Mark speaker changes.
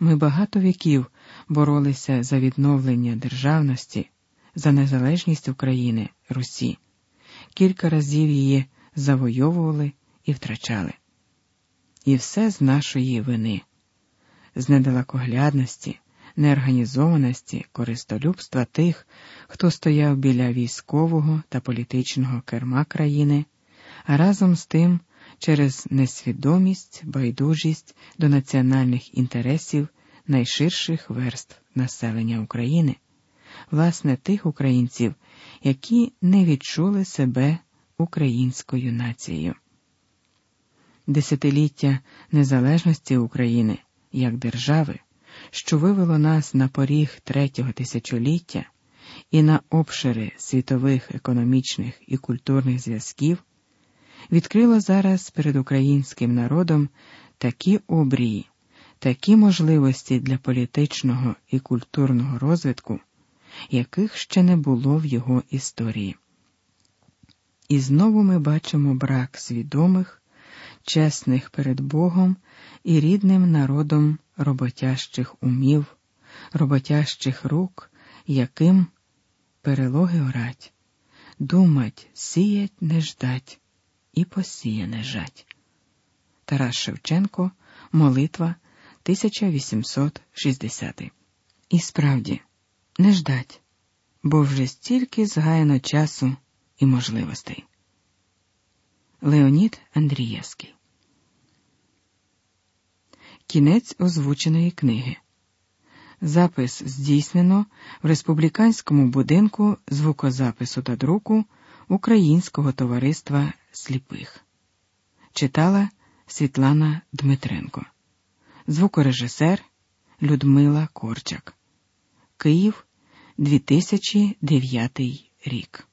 Speaker 1: Ми багато віків боролися за відновлення державності, за незалежність України, Русі, кілька разів її завойовували і втрачали. І все з нашої вини, з недалекоглядності, неорганізованості, користолюбства тих, хто стояв біля військового та політичного керма країни, а разом з тим через несвідомість, байдужість до національних інтересів найширших верств населення України, власне, тих українців, які не відчули себе українською нацією. Десятиліття незалежності України як держави, що вивело нас на поріг третього тисячоліття і на обшири світових економічних і культурних зв'язків, відкрило зараз перед українським народом такі обрії, такі можливості для політичного і культурного розвитку, яких ще не було в його історії. І знову ми бачимо брак свідомих, чесних перед Богом і рідним народом роботящих умів, роботящих рук, яким перелоги орать, думать, сіять не ждать і посіяне жать. Тарас Шевченко, Молитва 1860. І справді, не ждать, бо вже стільки згаяно часу і можливостей. Леонід Андрієвський. Кінець озвученої книги. Запис здійснено в республіканському будинку звукозапису та друку Українського товариства сліпих. Читала Світлана Дмитренко, звукорежисер Людмила Корчак. Київ 2009 рік.